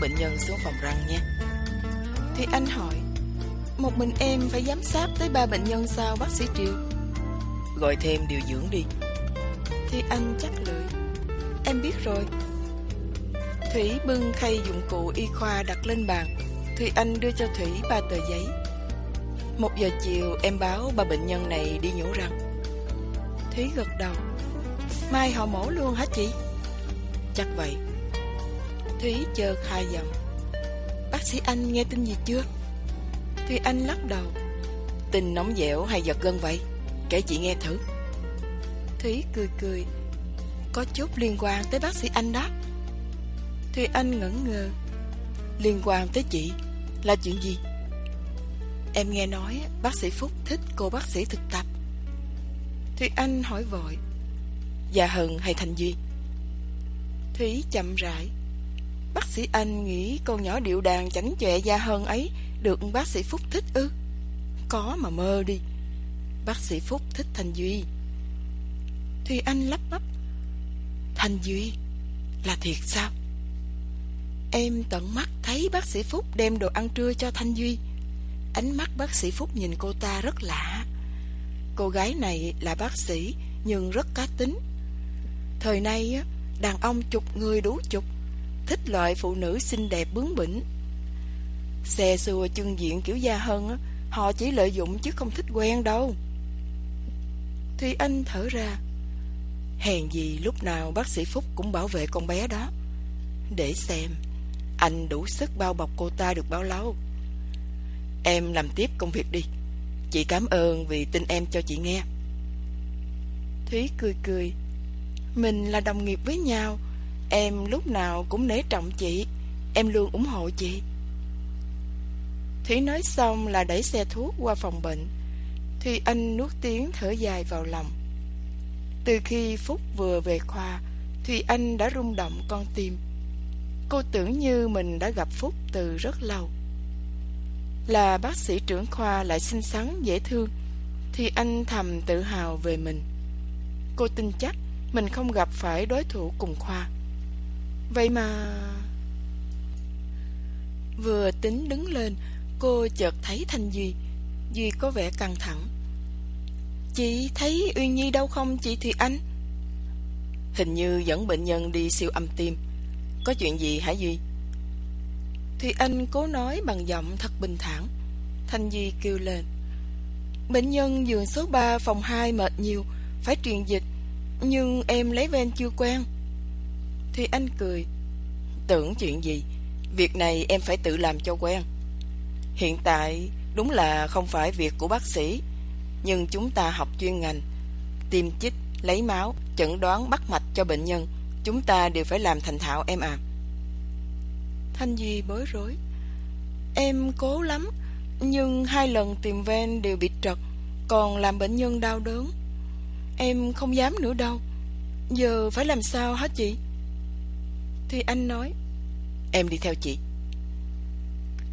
bệnh nhân xuống phòng răng nhé. Thì anh hỏi, Một mình em phải giám sát tới ba bệnh nhân sao, bác sĩ Triều? Gọi thêm điều dưỡng đi. Thì anh chắc lưỡi Em biết rồi. Thủy bưng khay dụng cụ y khoa đặt lên bàn. Thùy Anh đưa cho Thủy ba tờ giấy. Một giờ chiều, em báo ba bệnh nhân này đi nhổ răng. Thủy gật đầu, Mai họ mổ luôn hả chị? Chắc vậy. Thúy chợt hai giọng. Bác sĩ Anh nghe tin gì chưa? Thúy Anh lắc đầu. Tin nóng dẻo hay giật gân vậy? Kể chị nghe thử. Thúy cười cười. Có chút liên quan tới bác sĩ Anh đó. Thúy Anh ngẩn ngơ. Liên quan tới chị Là chuyện gì? Em nghe nói bác sĩ Phúc thích cô bác sĩ thực tập. Thúy Anh hỏi vội. Già Hận hay thành Duy? Thúy chậm rãi. Bác sĩ Anh nghĩ con nhỏ điệu đàn chảnh chọe da hơn ấy Được bác sĩ Phúc thích ư? Có mà mơ đi. Bác sĩ Phúc thích Thanh Duy. Thùy Anh lắp bắp Thanh Duy, Là thiệt sao? Em tận mắt thấy bác sĩ Phúc đem đồ ăn trưa cho Thanh Duy. Ánh mắt bác sĩ Phúc nhìn cô ta rất lạ. Cô gái này là bác sĩ Nhưng rất cá tính. Thời nay đàn ông chục người đủ chục. Thích loại phụ nữ xinh đẹp bướng bỉnh. Xe xua chân diện kiểu Gia Hân Họ chỉ lợi dụng chứ không thích quen đâu. Thùy Anh thở ra, Hèn gì lúc nào bác sĩ Phúc cũng bảo vệ con bé đó. Để xem, Anh đủ sức bao bọc cô ta được bao lâu. Em làm tiếp công việc đi, Chị cảm ơn vì tin em cho chị nghe. Thúy cười cười, Mình là đồng nghiệp với nhau Em lúc nào cũng nể trọng chị. Em luôn ủng hộ chị. Thúy nói xong là đẩy xe thuốc qua phòng bệnh. Thì anh nuốt tiếng thở dài vào lòng. Từ khi Phúc vừa về khoa Thì anh đã rung động con tim. Cô tưởng như mình đã gặp Phúc từ rất lâu. Là bác sĩ trưởng khoa lại xinh xắn, dễ thương, Thì anh thầm tự hào về mình. Cô tin chắc mình không gặp phải đối thủ cùng khoa. Vậy mà... Vừa tính đứng lên, Cô chợt thấy Thanh Duy. Duy có vẻ căng thẳng. Chị thấy Uyên Nhi đâu không chị Thùy Anh? Hình như dẫn bệnh nhân đi siêu âm tim. Có chuyện gì hả Duy? Thùy Anh cố nói bằng giọng thật bình thản. Thanh Duy kêu lên. Bệnh nhân giường số 3 phòng 2 mệt nhiều, Phải truyền dịch, Nhưng em lấy ven chưa quen. Thì anh cười. Tưởng chuyện gì? Việc này em phải tự làm cho quen. Hiện tại đúng là không phải việc của bác sĩ. Nhưng chúng ta học chuyên ngành. Tiêm chích, lấy máu, chẩn đoán bắt mạch cho bệnh nhân. Chúng ta đều phải làm thành thạo em à Thanh Duy bối rối. Em cố lắm Nhưng hai lần tìm ven đều bị trật Còn làm bệnh nhân đau đớn. Em không dám nữa đâu. Giờ phải làm sao hả chị? Thì anh nói Em đi theo chị.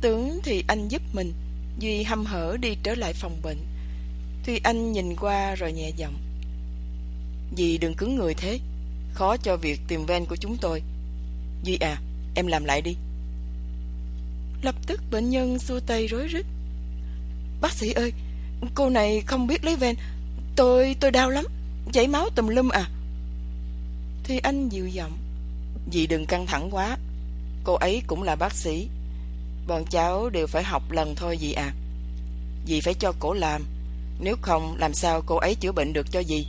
Tưởng thì anh giúp mình Duy hăm hở đi trở lại phòng bệnh Thì anh nhìn qua rồi nhẹ giọng Dì đừng cứng người thế Khó cho việc tìm ven của chúng tôi. Duy à Em làm lại đi. Lập tức bệnh nhân xua tay rối rít Bác sĩ ơi Cô này không biết lấy ven Tôi, tôi đau lắm Chảy máu tùm lum à. Thì anh dịu giọng Dì đừng căng thẳng quá. Cô ấy cũng là bác sĩ. Bọn cháu đều phải học lần thôi dì à. Dì phải cho cổ làm. Nếu không làm sao cô ấy chữa bệnh được cho dì?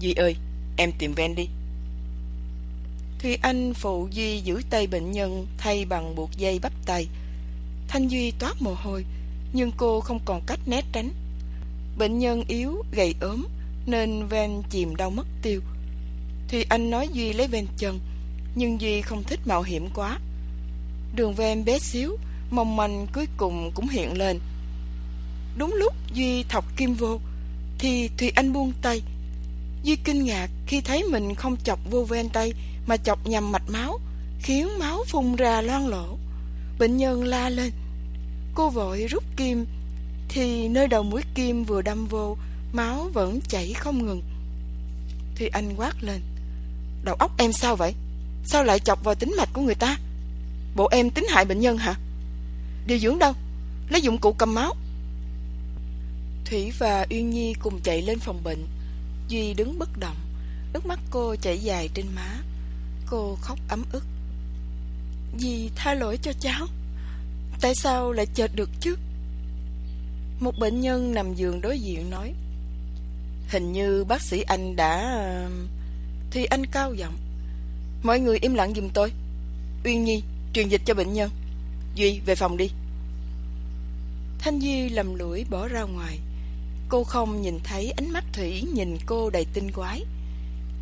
Duy ơi Em tìm ven đi. Khi anh phụ Duy giữ tay bệnh nhân Thay bằng buộc dây bắp tay Thanh Duy toát mồ hôi Nhưng cô không còn cách né tránh. Bệnh nhân yếu, gầy ốm Nên ven chìm đau mất tiêu. Thì anh nói Duy lấy ven chân, Nhưng Duy không thích mạo hiểm quá. Đường ven bé xíu, Mong manh cuối cùng cũng hiện lên. Đúng lúc Duy thọc kim vô, Thì Thùy Anh buông tay. Duy kinh ngạc khi thấy mình không chọc vô ven tay, Mà chọc nhầm mạch máu, Khiến máu phun ra loang lỗ Bệnh nhân la lên. Cô vội rút kim, Thì nơi đầu mũi kim vừa đâm vô, Máu vẫn chảy không ngừng. Thùy anh quát lên. Đầu óc em sao vậy? Sao lại chọc vào tính mạch của người ta? Bộ em tính hại bệnh nhân hả? Điều dưỡng đâu? Lấy dụng cụ cầm máu. Thủy và Uyên Nhi cùng chạy lên phòng bệnh. Duy đứng bất động. Nước mắt cô chảy dài trên má. Cô khóc ấm ức. Dì tha lỗi cho cháu. Tại sao lại chợt được chứ? Một bệnh nhân nằm giường đối diện nói. Hình như bác sĩ anh đã... Thì anh cao giọng. Mọi người im lặng giùm tôi. Uyên Nhi, truyền dịch cho bệnh nhân. Duy, về phòng đi. Thanh Duy lầm lũi bỏ ra ngoài. Cô không nhìn thấy ánh mắt Thủy, nhìn cô đầy tinh quái.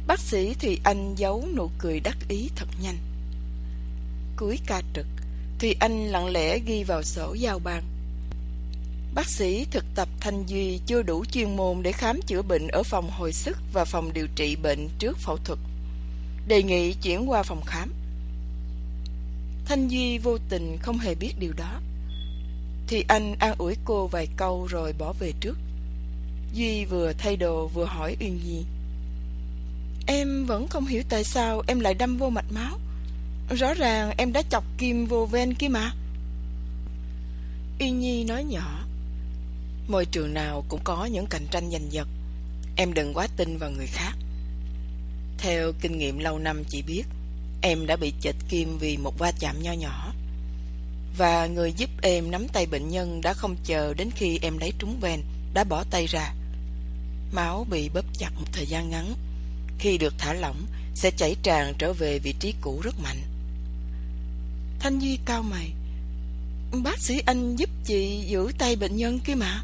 Bác sĩ Thùy Anh giấu nụ cười đắc ý thật nhanh. Cuối ca trực Thùy Anh lặng lẽ ghi vào sổ giao ban. Bác sĩ thực tập Thanh Duy chưa đủ chuyên môn để khám chữa bệnh ở phòng hồi sức và phòng điều trị bệnh trước phẫu thuật. Đề nghị chuyển qua phòng khám. Thanh Duy vô tình không hề biết điều đó. Thì anh an ủi cô vài câu rồi bỏ về trước. Duy vừa thay đồ vừa hỏi Uyên Nhi. Em vẫn không hiểu tại sao em lại đâm vô mạch máu. Rõ ràng em đã chọc kim vô ven kia mà. Uyên Nhi nói nhỏ. Môi trường nào cũng có những cạnh tranh giành giật. Em đừng quá tin vào người khác. Theo kinh nghiệm lâu năm chị biết, em đã bị chệch kim vì một va chạm nho nhỏ. Và người giúp em nắm tay bệnh nhân đã không chờ đến khi em lấy trúng ven, đã bỏ tay ra. Máu bị bóp chặt một thời gian ngắn. Khi được thả lỏng, sẽ chảy tràn trở về vị trí cũ rất mạnh. Thanh Duy cao mày. Bác sĩ anh giúp chị giữ tay bệnh nhân kia mà.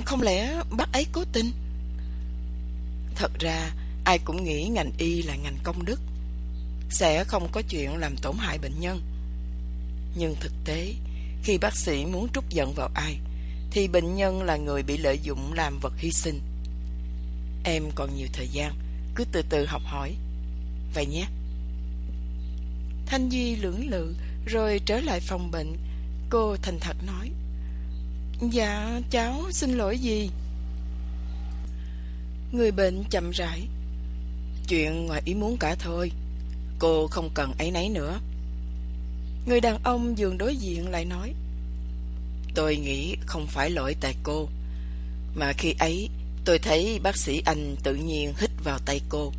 Không lẽ bác ấy cố tình? Thật ra, ai cũng nghĩ ngành y là ngành công đức. Sẽ không có chuyện làm tổn hại bệnh nhân. Nhưng thực tế, khi bác sĩ muốn trút giận vào ai, thì bệnh nhân là người bị lợi dụng làm vật hy sinh. Em còn nhiều thời gian, cứ từ từ học hỏi. Vậy nhé. Thanh Duy lưỡng lự rồi trở lại phòng bệnh. Cô thành thật nói. Dạ, cháu xin lỗi gì? Người bệnh chậm rãi. Chuyện ngoài ý muốn cả thôi. Cô không cần ấy nấy nữa. Người đàn ông giường đối diện lại nói. Tôi nghĩ không phải lỗi tại cô, mà khi ấy tôi thấy bác sĩ anh tự nhiên hít vào tay cô.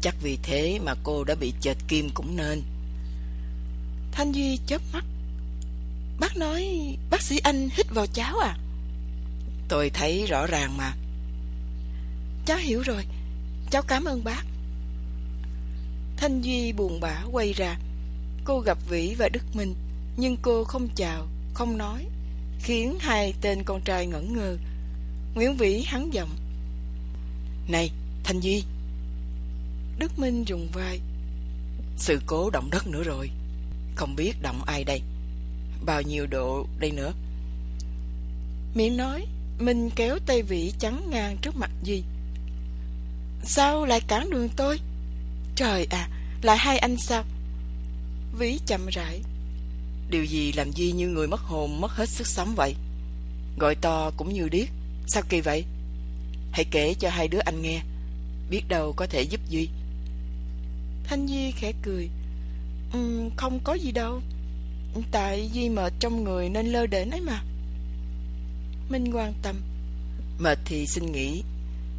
Chắc vì thế mà cô đã bị chệch kim cũng nên. Thanh Duy chớp mắt. Bác nói bác sĩ anh hít vào cháu à? Tôi thấy rõ ràng mà. Cháu hiểu rồi. Cháu cảm ơn bác. Thanh Duy buồn bã quay ra. Cô gặp Vĩ và Đức Minh, nhưng cô không chào, không nói, khiến hai tên con trai ngẩn ngơ. Nguyễn Vĩ hắn giọng. Này, Thanh Duy! Đức Minh dùng vai. Sự cố động đất nữa rồi. Không biết động ai đây? Bao nhiêu độ đây nữa? Miệng nói, Minh kéo tay Vĩ chắn ngang trước mặt Duy. Sao lại cản đường tôi? Trời à, lại hai anh sao? Vĩ chậm rãi. Điều gì làm Duy như người mất hồn, mất hết sức sống vậy? Gọi to cũng như điếc. Sao kỳ vậy? Hãy kể cho hai đứa anh nghe. Biết đâu có thể giúp Duy. Thanh Duy khẽ cười. Um, không có gì đâu. Tại Duy mệt trong người nên lơ đễnh ấy mà. Minh quan tâm. Mệt thì xin nghỉ.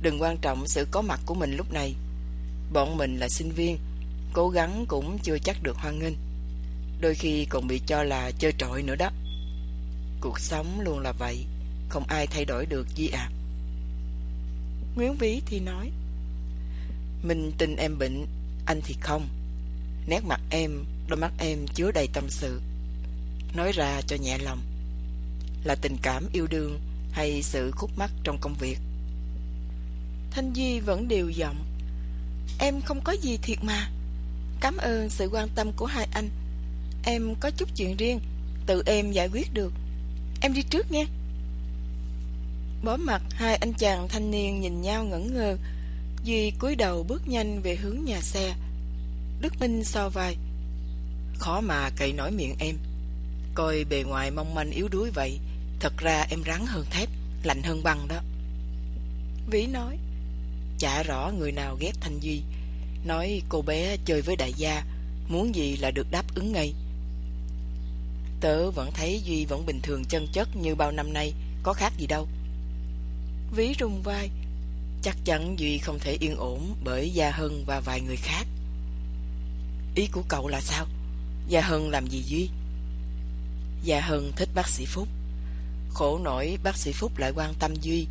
Đừng quan trọng sự có mặt của mình lúc này. Bọn mình là sinh viên. Cố gắng cũng chưa chắc được hoan nghênh. Đôi khi còn bị cho là chơi trội nữa đó. Cuộc sống luôn là vậy. Không ai thay đổi được Duy à. Nguyễn Vĩ thì nói. Mình tin em bệnh, anh thì không. Nét mặt em, đôi mắt em chứa đầy tâm sự. Nói ra cho nhẹ lòng. Là tình cảm yêu đương hay sự khúc mắc trong công việc? Thanh Duy vẫn đều giọng. Em không có gì thiệt mà. Cảm ơn sự quan tâm của hai anh. Em có chút chuyện riêng, tự em giải quyết được. Em đi trước nhé bó mặt hai anh chàng thanh niên nhìn nhau ngẩn ngơ Duy cúi đầu bước nhanh về hướng nhà xe Đức Minh so vai Khó mà cậy nổi miệng em Coi bề ngoài mong manh yếu đuối vậy Thật ra em rắn hơn thép Lạnh hơn băng đó. Vĩ nói. Chả rõ người nào ghét Thanh Duy. Nói cô bé chơi với đại gia Muốn gì là được đáp ứng ngay. Tớ vẫn thấy Duy vẫn bình thường chân chất như bao năm nay Có khác gì đâu. Ví rung vai. Chắc chắn Duy không thể yên ổn Bởi Gia Hân và vài người khác. Ý của cậu là sao? Gia Hân làm gì Duy Gia Hân thích bác sĩ Phúc. Khổ nổi bác sĩ Phúc lại quan tâm Duy.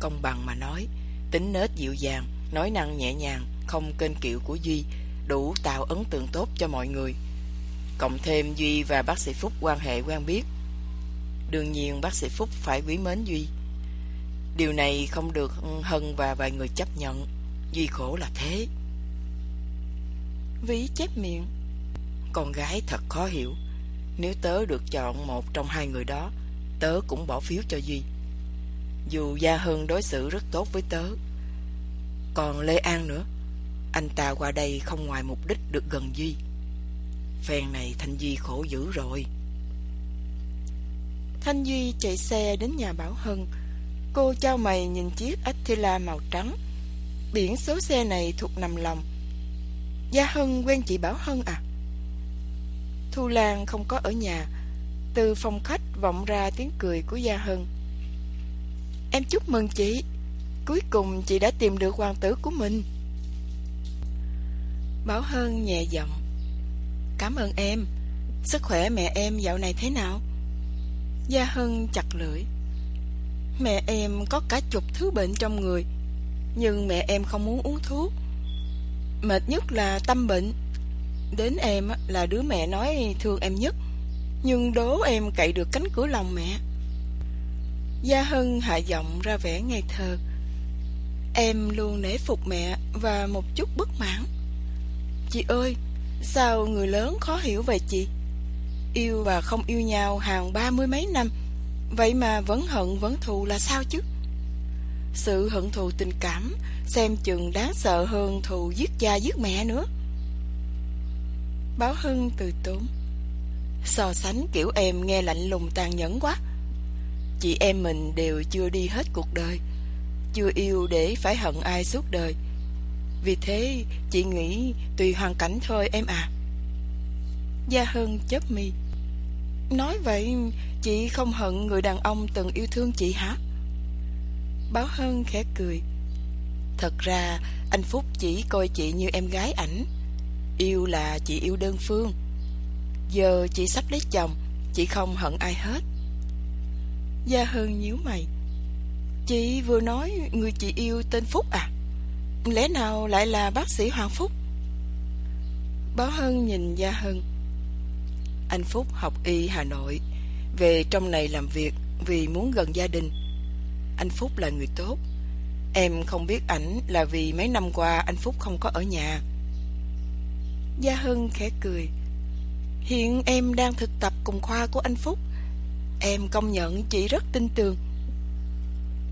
Công bằng mà nói Tính nết dịu dàng Nói năng nhẹ nhàng Không kênh kiệu của Duy Đủ tạo ấn tượng tốt cho mọi người. Cộng thêm Duy và bác sĩ Phúc quan hệ quen biết. Đương nhiên bác sĩ Phúc phải quý mến Duy. Điều này không được Hân và vài người chấp nhận. Duy khổ là thế. Ví chép miệng. Con gái thật khó hiểu nếu tớ được chọn một trong hai người đó, Tớ cũng bỏ phiếu cho Duy. Dù Gia hưng đối xử rất tốt với tớ, Còn Lê An nữa. Anh ta qua đây không ngoài mục đích được gần Duy. Phen này Thanh Duy khổ dữ rồi. Thanh Duy chạy xe đến nhà Bảo Hân. Cô trao mày nhìn chiếc Attila màu trắng. Biển số xe này thuộc nằm lòng. Gia Hân quen chị Bảo Hân à? Thu Lan không có ở nhà. Từ phòng khách vọng ra tiếng cười của Gia Hân. Em chúc mừng chị. Cuối cùng chị đã tìm được hoàng tử của mình. Bảo Hân nhẹ giọng. Cảm ơn em. Sức khỏe mẹ em dạo này thế nào? Gia Hân chặt lưỡi. Mẹ em có cả chục thứ bệnh trong người, Nhưng mẹ em không muốn uống thuốc. Mệt nhất là tâm bệnh. Đến em là đứa mẹ nói thương em nhất. Nhưng đố em cậy được cánh cửa lòng mẹ. Gia Hân hạ giọng ra vẻ ngây thơ. Em luôn nể phục mẹ Và một chút bất mãn. Chị ơi, Sao người lớn khó hiểu về chị? Yêu và không yêu nhau hàng ba mươi mấy năm. Vậy mà vẫn hận vẫn thù là sao chứ? Sự hận thù tình cảm Xem chừng đáng sợ hơn thù giết cha giết mẹ nữa. Báo Hưng từ tốn. So sánh kiểu em nghe lạnh lùng tàn nhẫn quá. Chị em mình đều chưa đi hết cuộc đời, Chưa yêu để phải hận ai suốt đời. Vì thế, chị nghĩ tùy hoàn cảnh thôi em à. Gia Hân chớp mi. Nói vậy, chị không hận người đàn ông từng yêu thương chị hả? Báo Hân khẽ cười. Thật ra, anh Phúc chỉ coi chị như em gái ảnh. Yêu là chị yêu đơn phương. Giờ chị sắp lấy chồng, Chị không hận ai hết. Gia Hân nhíu mày. Chị vừa nói người chị yêu tên Phúc à? Lẽ nào lại là bác sĩ Hoàng Phúc? Báo Hân nhìn Gia Hân Anh Phúc học y Hà Nội, Về trong này làm việc Vì muốn gần gia đình. Anh Phúc là người tốt. Em không biết ảnh là vì mấy năm qua anh Phúc không có ở nhà. Gia Hân khẽ cười. Hiện em đang thực tập cùng khoa của anh Phúc. Em công nhận chị rất tin tưởng.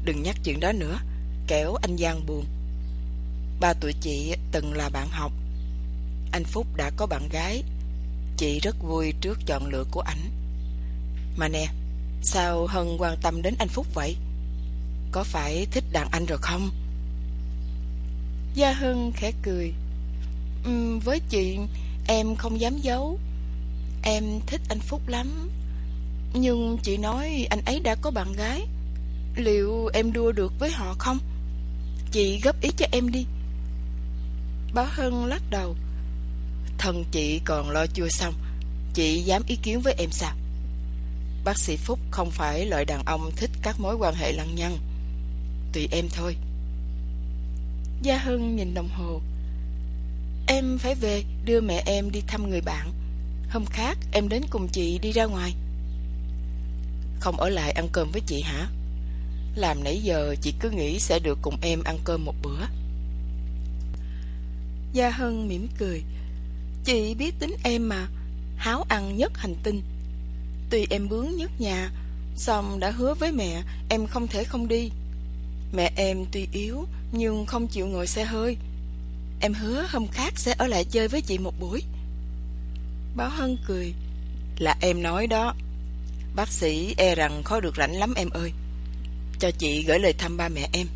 Đừng nhắc chuyện đó nữa, kẻo anh Giang buồn. Ba tuổi chị từng là bạn học. Anh Phúc đã có bạn gái. Chị rất vui trước chọn lựa của ảnh. Mà nè, sao Hân quan tâm đến anh Phúc vậy? Có phải thích đàn anh rồi không? Gia Hưng khẽ cười um, Với chị Em không dám giấu. Em thích anh Phúc lắm. Nhưng chị nói anh ấy đã có bạn gái. Liệu em đua được với họ không? Chị góp ý cho em đi. Bá Hân lắc đầu. Thân chị còn lo chưa xong. Chị dám ý kiến với em sao? Bác sĩ Phúc không phải loại đàn ông thích các mối quan hệ lăng nhăng. Tùy em thôi. Gia Hân nhìn đồng hồ. Em phải về, đưa mẹ em đi thăm người bạn. Hôm khác, em đến cùng chị đi ra ngoài. Không ở lại ăn cơm với chị hả? Làm nãy giờ chị cứ nghĩ sẽ được cùng em ăn cơm một bữa. Gia Hân mỉm cười. Chị biết tính em mà, Háo ăn nhất hành tinh. Tuy em bướng nhất nhà Xong đã hứa với mẹ, Em không thể không đi. Mẹ em tuy yếu, nhưng không chịu ngồi xe hơi. Em hứa hôm khác sẽ ở lại chơi với chị một buổi. Báo Hân cười. Là em nói đó. Bác sĩ e rằng khó được rảnh lắm em ơi. Cho chị gửi lời thăm ba mẹ em.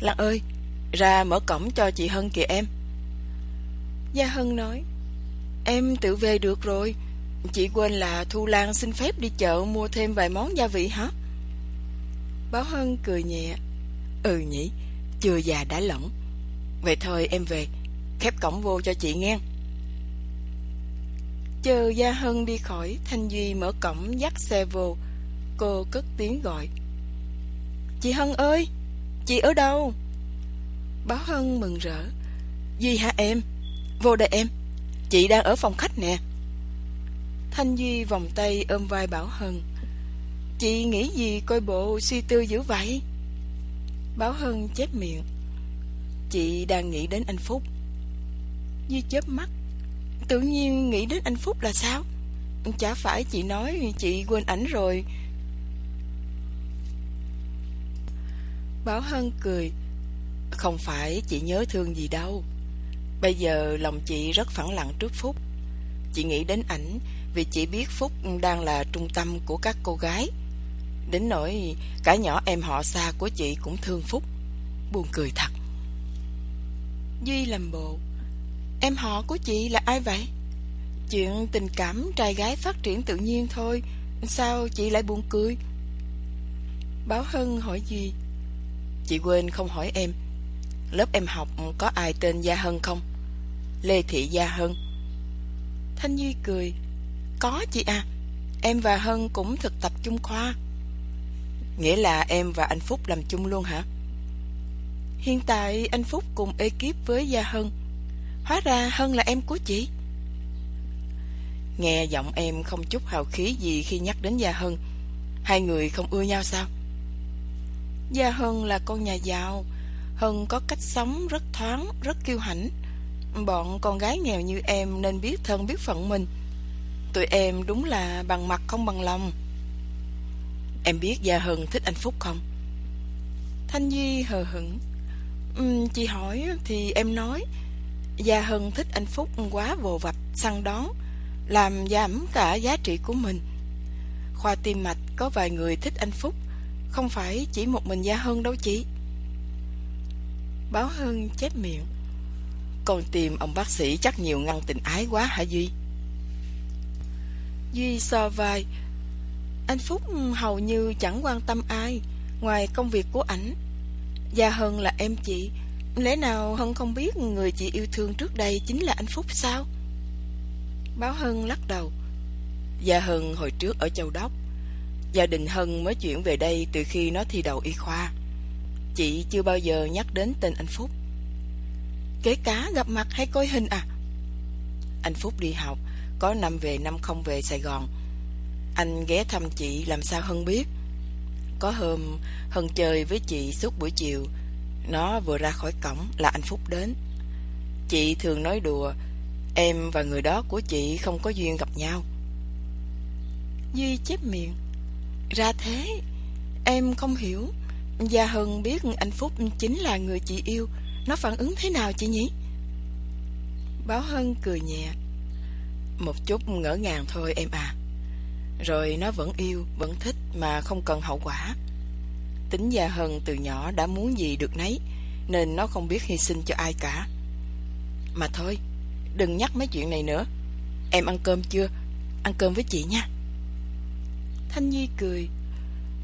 Lan ơi, ra mở cổng cho chị Hân kìa em. Gia Hân nói Em tự về được rồi Chị quên là Thu Lan xin phép đi chợ mua thêm vài món gia vị hả? Báo Hân cười nhẹ Ừ nhỉ, chưa già đã lỏng về thời em về, Khép cổng vô cho chị nghe. Chờ Gia Hân đi khỏi, Thanh Duy mở cổng dắt xe vô. Cô cất tiếng gọi. Chị Hân ơi, Chị ở đâu? Báo Hân mừng rỡ. Duy hả em? Vô đây em. Chị đang ở phòng khách nè. Thanh Duy vòng tay ôm vai Bảo Hân. Chị nghĩ gì coi bộ suy tư dữ vậy? Báo Hân chép miệng. Chị đang nghĩ đến anh Phúc. Duy chớp mắt, Tự nhiên nghĩ đến anh Phúc là sao? Chả phải chị nói chị quên ảnh rồi. Bảo Hân cười. Không phải chị nhớ thương gì đâu. Bây giờ lòng chị rất phẳng lặng trước Phúc. Chị nghĩ đến ảnh Vì chị biết Phúc đang là trung tâm của các cô gái. Đến nỗi cả nhỏ em họ xa của chị cũng thương Phúc. Buồn cười thật. Duy làm bộ Em họ của chị là ai vậy? Chuyện tình cảm trai gái phát triển tự nhiên thôi, Sao chị lại buồn cười? Báo Hân hỏi duy Chị quên không hỏi em Lớp em học có ai tên Gia Hân không? Lê Thị Gia Hân Thanh Duy cười Có chị à Em và Hân cũng thực tập chung khoa Nghĩa là em và anh Phúc làm chung luôn hả? Hiện tại anh Phúc cùng ekip với Gia Hân. Hóa ra Hân là em của chị. Nghe giọng em không chút hào khí gì khi nhắc đến Gia Hân. Hai người không ưa nhau sao? Gia Hân là con nhà giàu. Hân có cách sống rất thoáng, rất kiêu hãnh. Bọn con gái nghèo như em nên biết thân biết phận mình. Tụi em đúng là bằng mặt không bằng lòng. Em biết Gia Hân thích anh Phúc không? Thanh Duy hờ hững um, Chị hỏi thì em nói Gia Hân thích anh Phúc quá vồ vập săn đón Làm giảm cả giá trị của mình. Khoa tim mạch có vài người thích anh Phúc Không phải chỉ một mình Gia Hân đâu chị. Báo Hân chép miệng Con tìm ông bác sĩ chắc nhiều ngăn tình ái quá hả Duy? Duy so vai Anh Phúc hầu như chẳng quan tâm ai Ngoài công việc của ảnh. Gia Hân là em chị. Lẽ nào Hân không biết người chị yêu thương trước đây chính là anh Phúc sao? Báo Hân lắc đầu. Gia Hân hồi trước ở Châu Đốc. Gia đình Hân mới chuyển về đây từ khi nó thi đầu y khoa. Chị chưa bao giờ nhắc đến tên anh Phúc. Kể cả gặp mặt hay coi hình à? Anh Phúc đi học, Có năm về năm không về Sài Gòn. Anh ghé thăm chị làm sao Hân biết? Có hôm Hân chơi với chị suốt buổi chiều. Nó vừa ra khỏi cổng là anh Phúc đến. Chị thường nói đùa, Em và người đó của chị không có duyên gặp nhau. Duy chép miệng, Ra thế, Em không hiểu. Gia Hân biết anh Phúc chính là người chị yêu. Nó phản ứng thế nào chị nhỉ? Báo Hân cười nhẹ, Một chút ngỡ ngàng thôi em à. Rồi nó vẫn yêu, Vẫn thích mà không cần hậu quả. Tính Gia Hân từ nhỏ đã muốn gì được nấy, Nên nó không biết hy sinh cho ai cả. Mà thôi, Đừng nhắc mấy chuyện này nữa. Em ăn cơm chưa? Ăn cơm với chị nha. Thanh Nhi cười.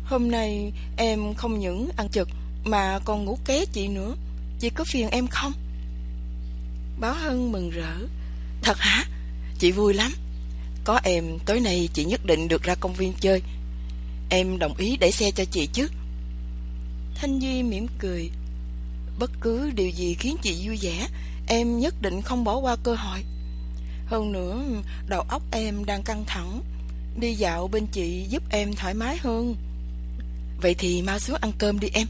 Hôm nay em không những ăn trực Mà còn ngủ ké chị nữa. Chị có phiền em không? Báo Hân mừng rỡ. Thật hả? Chị vui lắm. Có em, tối nay chị nhất định được ra công viên chơi. Em đồng ý để xe cho chị chứ? Thanh Duy mỉm cười. Bất cứ điều gì khiến chị vui vẻ, Em nhất định không bỏ qua cơ hội. Hơn nữa, Đầu óc em đang căng thẳng. Đi dạo bên chị giúp em thoải mái hơn. Vậy thì mau xuống ăn cơm đi em.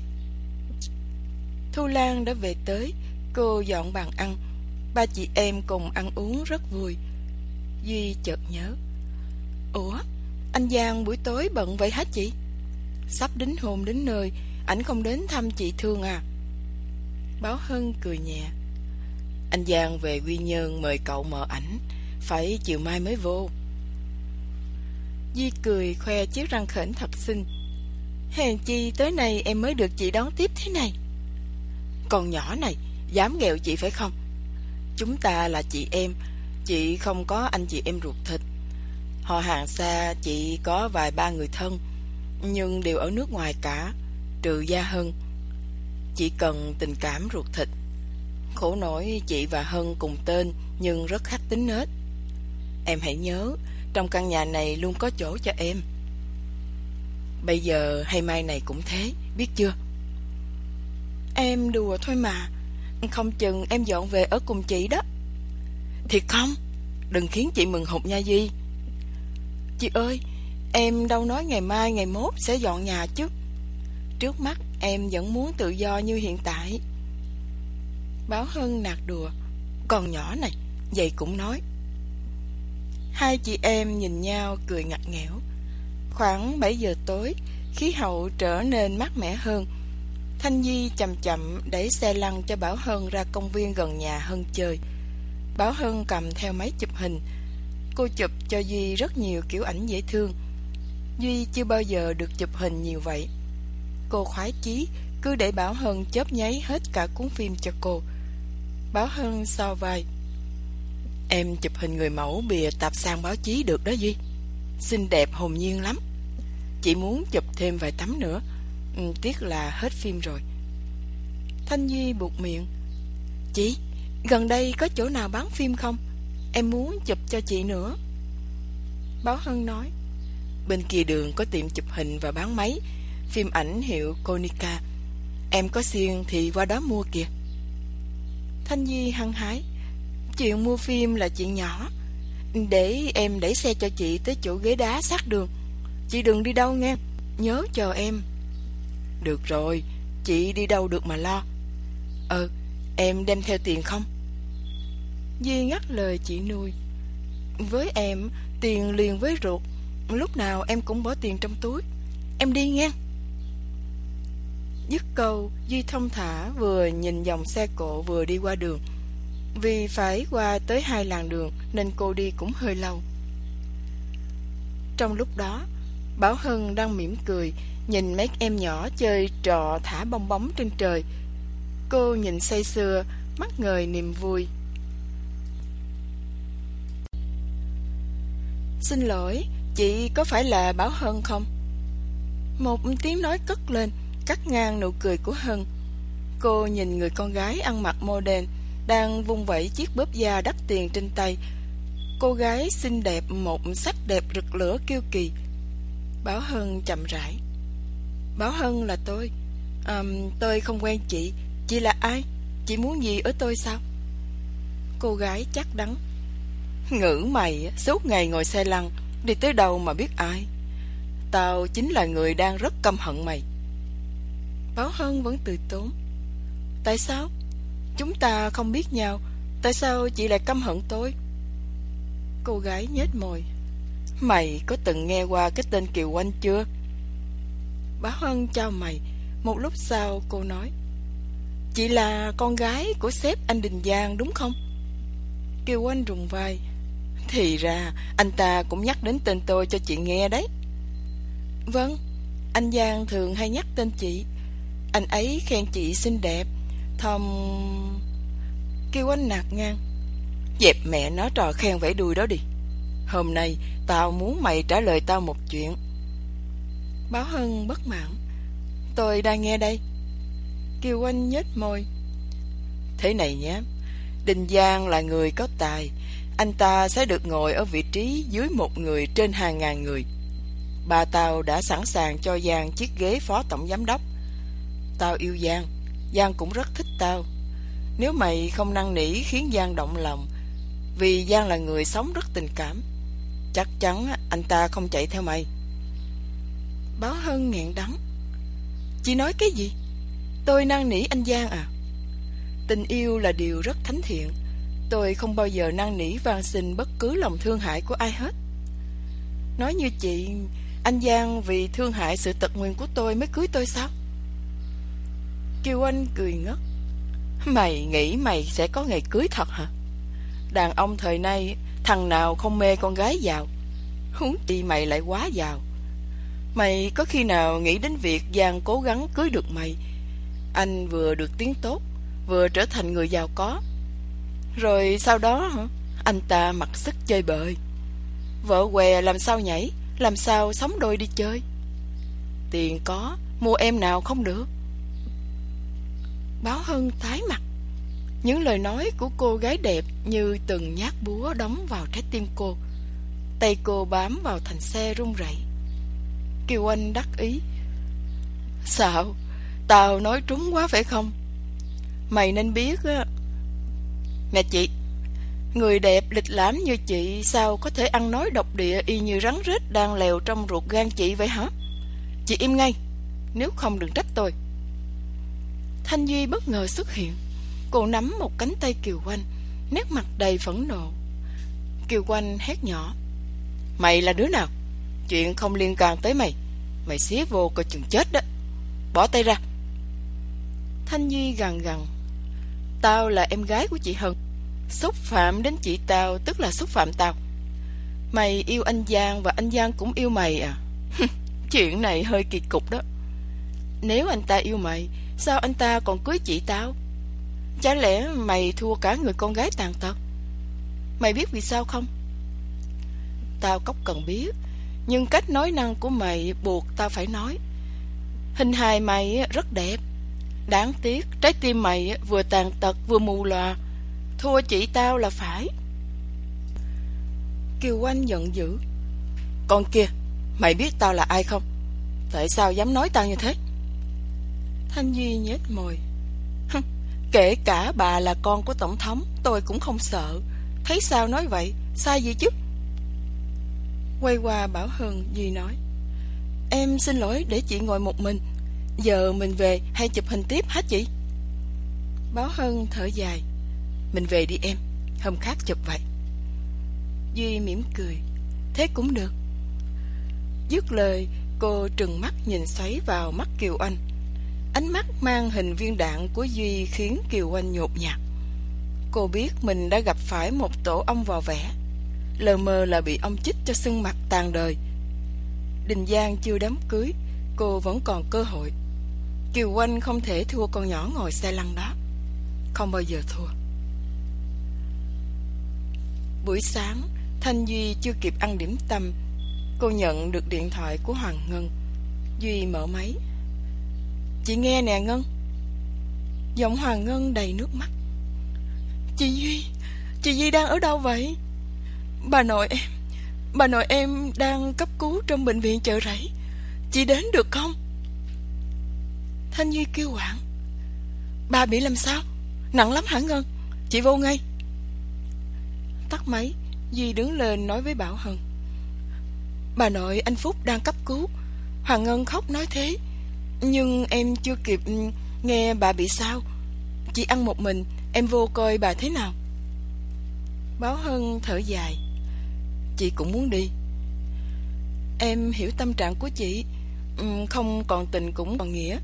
Thu Lan đã về tới, Cô dọn bàn ăn. Ba chị em cùng ăn uống rất vui. Duy chợt nhớ. Ủa, Anh Giang buổi tối bận vậy hả chị? Sắp đính hôn đến nơi, Ảnh không đến thăm chị Thương à? Báo Hân cười nhẹ. Anh Giang về Quy Nhơn mời cậu mở ảnh, Phải chiều mai mới vô. Duy cười khoe chiếc răng khểnh thật xinh. Hèn chi tới nay em mới được chị đón tiếp thế này. Con nhỏ này, Dám ghẹo chị phải không? Chúng ta là chị em Chị không có anh chị em ruột thịt. Họ hàng xa chị có vài ba người thân, Nhưng đều ở nước ngoài cả, Trừ Gia Hân. Chị cần tình cảm ruột thịt. Khổ nổi chị và Hân cùng tên, Nhưng rất khác tính nết Em hãy nhớ, Trong căn nhà này luôn có chỗ cho em. Bây giờ hay mai này cũng thế, Biết chưa? Em đùa thôi mà. Không chừng em dọn về ở cùng chị đó. Thiệt không, Đừng khiến chị mừng hụt nha Duy Chị ơi, Em đâu nói ngày mai, ngày mốt sẽ dọn nhà chứ. Trước mắt em vẫn muốn tự do như hiện tại. Báo Hân nạt đùa. Còn nhỏ này, Vậy cũng nói. Hai chị em nhìn nhau cười ngặt nghẽo. Khoảng 7 giờ tối, Khí hậu trở nên mát mẻ hơn. Thanh Di chậm chậm đẩy xe lăn cho Bảo Hân ra công viên gần nhà Hân chơi. Bảo Hân cầm theo máy chụp hình. Cô chụp cho Duy rất nhiều kiểu ảnh dễ thương. Duy chưa bao giờ được chụp hình nhiều vậy. Cô khoái chí Cứ để Bảo Hân chớp nháy hết cả cuốn phim cho cô. Bảo Hân so vai. Em chụp hình người mẫu bìa tạp sang báo chí được đó Duy. Xinh đẹp hồn nhiên lắm. Chị muốn chụp thêm vài tấm nữa. Ừ, Tiếc là hết phim rồi. Thanh Duy buộc miệng. Chị, gần đây có chỗ nào bán phim không? Em muốn chụp cho chị nữa. Báo Hân nói. Bên kia đường có tiệm chụp hình và bán máy. Phim ảnh hiệu Konica. Em có xiên thì qua đó mua kìa. Thanh Di hăng hái. Chuyện mua phim là chuyện nhỏ. Để em đẩy xe cho chị tới chỗ ghế đá sát đường. Chị đừng đi đâu nghe. Nhớ chờ em. Được rồi. Chị đi đâu được mà lo. Ờ Em đem theo tiền không? Di ngắt lời chị nuôi. Với em, Tiền liền với ruột. Lúc nào em cũng bỏ tiền trong túi. Em đi nghe. Dứt câu, Duy thông thả, vừa nhìn dòng xe cộ vừa đi qua đường. Vì phải qua tới hai làng đường, Nên cô đi cũng hơi lâu. Trong lúc đó, Bảo Hân đang mỉm cười, Nhìn mấy em nhỏ chơi trò thả bong bóng trên trời. Cô nhìn say sưa Mắt ngời niềm vui. Xin lỗi Chị có phải là Bảo Hân không? Một tiếng nói cất lên Cắt ngang nụ cười của Hân. Cô nhìn người con gái ăn mặc mô đen Đang vung vẩy chiếc bóp da đắt tiền trên tay. Cô gái xinh đẹp Một sắc đẹp rực lửa kiêu kỳ. Bảo Hân chậm rãi. Bảo Hân là tôi. À, Tôi không quen chị. Chị là ai? Chị muốn gì ở tôi sao? Cô gái chắc đắng Ngữ mày suốt ngày ngồi xe lăn, Đi tới đâu mà biết ai Tao chính là người đang rất căm hận mày Báo Hân vẫn từ tốn Tại sao? Chúng ta không biết nhau, Tại sao chị lại căm hận tôi? Cô gái nhếch môi Mày có từng nghe qua cái tên Kiều Oanh chưa? Báo Hân chào mày Một lúc sau cô nói Chị là con gái của sếp anh Đình Giang đúng không? Kiều anh rùng vai. Thì ra, anh ta cũng nhắc đến tên tôi cho chị nghe đấy. Vâng Anh Giang thường hay nhắc tên chị. Anh ấy khen chị xinh đẹp Thầm Kêu anh nạt ngang. Dẹp mẹ nó trò khen vẫy đuôi đó đi. Hôm nay, tao muốn mày trả lời tao một chuyện. Báo Hân bất mãn. Tôi đang nghe đây. Kiều Anh nhếch môi Thế này nhé Đình Giang là người có tài anh ta sẽ được ngồi ở vị trí dưới một người trên hàng ngàn người. Bà tao đã sẵn sàng cho Giang chiếc ghế phó tổng giám đốc. Tao yêu Giang, Giang cũng rất thích tao. Nếu mày không năn nỉ khiến Giang động lòng, vì Giang là người sống rất tình cảm, chắc chắn anh ta không chạy theo mày. Báo Hân nghẹn đắng. Chị nói cái gì? Tôi năn nỉ anh Giang à? Tình yêu là điều rất thánh thiện Tôi không bao giờ năn nỉ van xin bất cứ lòng thương hại của ai hết. Nói như chị, anh Giang vì thương hại sự tật nguyền của tôi mới cưới tôi sao? Kiều Anh cười ngất. Mày nghĩ mày sẽ có ngày cưới thật hả? Đàn ông thời nay, thằng nào không mê con gái giàu? Huống chi mày lại quá giàu. Mày có khi nào nghĩ đến việc Giang cố gắng cưới được mày? Anh vừa được tiếng tốt, vừa trở thành người giàu có. Rồi sau đó? Anh ta mặc sức chơi bời. Vợ què làm sao nhảy Làm sao sống đôi đi chơi? Tiền có Mua em nào không được. Báo Hân tái mặt. Những lời nói của cô gái đẹp Như từng nhát búa đóng vào trái tim cô. Tay cô bám vào thành xe run rẩy. Kiều Anh đắc ý. Sao? Tao nói trúng quá phải không? Mày nên biết á. Nè chị, Người đẹp lịch lãm như chị Sao có thể ăn nói độc địa Y như rắn rết đang lèo trong ruột gan chị vậy hả? Chị im ngay, Nếu không đừng trách tôi. Thanh Duy bất ngờ xuất hiện. Cô nắm một cánh tay Kiều Quanh Nét mặt đầy phẫn nộ. Kiều Quanh hét nhỏ, Mày là đứa nào? Chuyện không liên quan tới mày. Mày xía vô coi chừng chết đó. Bỏ tay ra. Thanh Duy gằn gằn. Tao là em gái của chị Hân. Xúc phạm đến chị tao, Tức là xúc phạm tao. Mày yêu anh Giang và anh Giang cũng yêu mày à? Chuyện này hơi kỳ cục đó. Nếu anh ta yêu mày, Sao anh ta còn cưới chị tao? Chả lẽ mày thua cả người con gái tàn tật? Mày biết vì sao không? Tao cốc cần biết, Nhưng cách nói năng của mày buộc tao phải nói. Hình hài mày rất đẹp Đáng tiếc Trái tim mày vừa tàn tật vừa mù lòa. Thua chị tao là phải. Kiều Anh giận dữ. Con kia Mày biết tao là ai không? Tại sao dám nói tao như thế? Thanh Duy nhếch môi. Kể cả bà là con của Tổng thống Tôi cũng không sợ. Thấy sao nói vậy? Sai gì chứ? Quay qua Bảo Hân Duy nói. Em xin lỗi để chị ngồi một mình Giờ mình về, hay chụp hình tiếp hả chị Báo Hân thở dài. Mình về đi em, Hôm khác chụp vậy. Duy mỉm cười. Thế cũng được. Dứt lời, cô trừng mắt nhìn xoáy vào mắt Kiều Anh Ánh mắt mang hình viên đạn của Duy khiến Kiều Anh nhột nhạt. Cô biết mình đã gặp phải một tổ ong vò vẽ. Lờ mờ là bị ông chích cho sưng mặt tàn đời. Đình Giang chưa đám cưới, Cô vẫn còn cơ hội. Kiều Oanh không thể thua con nhỏ ngồi xe lăn đó. Không bao giờ thua. Buổi sáng, Thanh Duy chưa kịp ăn điểm tâm, Cô nhận được điện thoại của Hoàng Ngân. Duy mở máy. Chị nghe nè Ngân. Giọng Hoàng Ngân đầy nước mắt. Chị Duy Chị Duy đang ở đâu vậy? Bà nội em, Bà nội em đang cấp cứu trong bệnh viện chợ rẫy. Chị đến được không? Thanh Duy kêu hoảng. Bà bị làm sao? Nặng lắm hả Ngân? Chị vô ngay. Tắt máy, Duy đứng lên nói với Bảo Hân. Bà nội anh Phúc đang cấp cứu. Hoàng Ngân khóc nói thế. Nhưng em chưa kịp nghe bà bị sao. Chị ăn một mình, Em vô coi bà thế nào. Báo Hân thở dài. Chị cũng muốn đi. Em hiểu tâm trạng của chị. Ừ, không còn tình cũng còn nghĩa.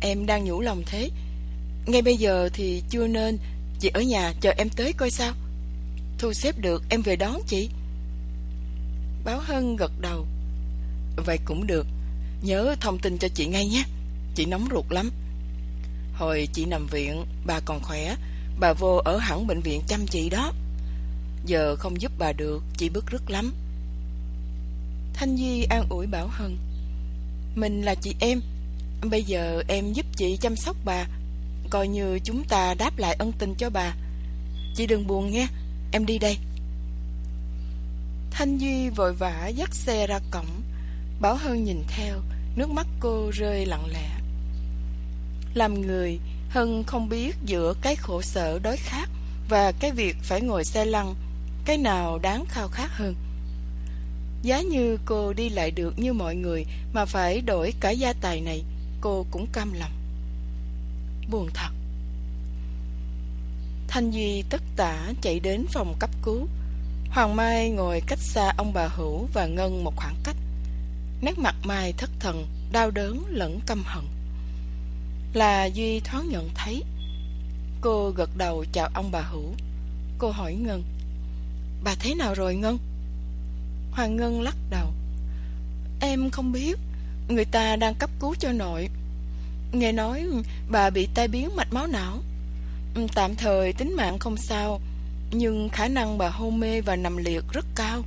Em đang nhủ lòng thế. Ngay bây giờ thì chưa nên. Chị ở nhà chờ em tới coi sao. Thu xếp được, em về đón chị. Báo Hân gật đầu. Vậy cũng được. Nhớ thông tin cho chị ngay nhé. Chị nóng ruột lắm. Hồi chị nằm viện, Bà còn khỏe. Bà vô ở hẳn bệnh viện chăm chị đó. Giờ không giúp bà được, Chị bức rứt lắm. Thanh Di an ủi Bảo Hân. Mình là chị em Bây giờ em giúp chị chăm sóc bà. Coi như chúng ta đáp lại ân tình cho bà. Chị đừng buồn nghe Em đi đây. Thanh Duy vội vã dắt xe ra cổng. Bảo Hân nhìn theo, Nước mắt cô rơi lặng lẽ. Làm người, Hân không biết giữa cái khổ sở đói khát Và cái việc phải ngồi xe lăn, Cái nào đáng khao khát hơn. Giá như cô đi lại được như mọi người Mà phải đổi cả gia tài này cô cũng cam lòng. Buồn thật. Thanh duy tất tả chạy đến phòng cấp cứu. Hoàng mai ngồi cách xa ông bà hữu và ngân một khoảng cách. Nét mặt mai thất thần, đau đớn lẫn căm hận. Là duy thoáng nhận thấy. Cô gật đầu chào ông bà hữu. Cô hỏi ngân. Bà thế nào rồi ngân? Hoàng ngân lắc đầu. Em không biết. Người ta đang cấp cứu cho nội. Nghe nói bà bị tai biến mạch máu não. Tạm thời tính mạng không sao, Nhưng khả năng bà hôn mê và nằm liệt rất cao.